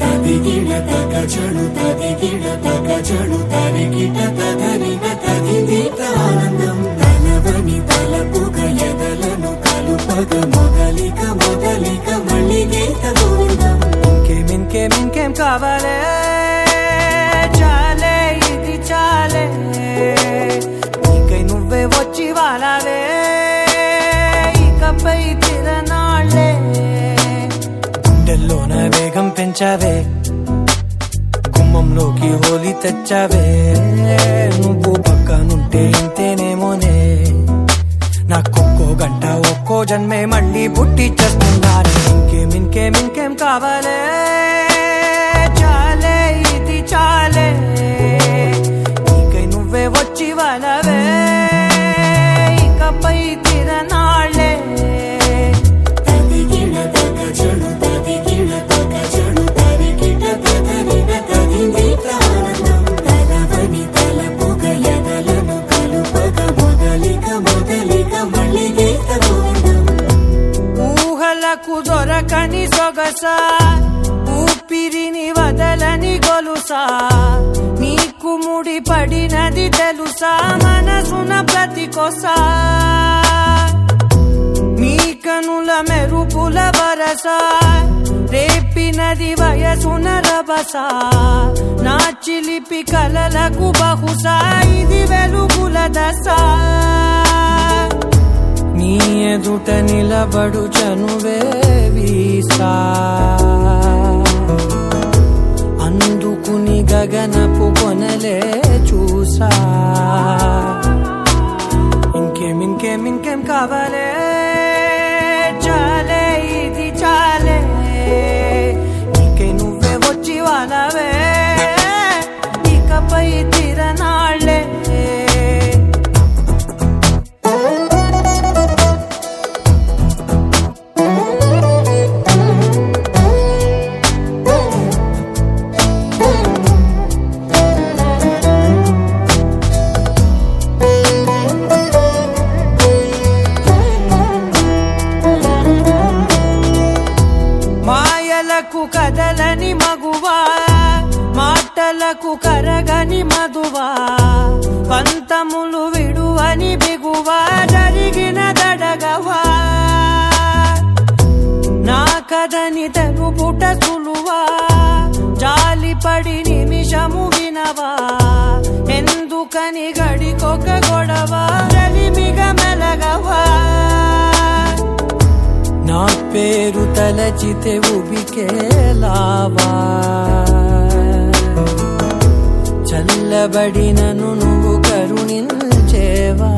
తదిగిడ తగ తదిగిడ తగ తరిగిట తగరిన తదిదీత ఆనందం తలవని తలపుగ ఎదలను కలుపగ మొదలిక మొదలిక మళ్ళీ గీత గోవిందం ఇంకేం ఇంకేం ఇంకేం కావాలే తెచ్చావే? పెంచావే హోలీ తెచ్చావే? నువ్వు పక్కనుంటే ఇంతేనేమోనే? నాకొక్కో గంట ఒక్కో జన్మే మళ్ళీ పుట్టి చేస్తున్నాను. ఇంకేం ఇంకేం ఇంకేం కావాలే? సొగస? ఊపిరిని వదలని గొలుసా? నీకు ముడి పడినది తెలుసా? మనసున ప్రతి కొసా నీ కనుల మెరుపుల వరస? రేపినది వయసున రభస? నా చిలిపి కలలకు బహుశా ఇది వెలుగుల దశ. నీ ఎదుట నిలబడు చనువే వీసా అందుకుని గగనపు కొనలే చూసా. ఇంకేం ఇంకేం ఇంకేం కావాలే? నా కథని తెలుపుట సులువా జాలిపడి నిమిషము వినవా? ఎందుకని గడికొక గొడవ? రలిమిగ మెలగవా? నా పేరు తలచితే ఉబికేలావా చల్లబడినను నువ్వు కరుణించేవా?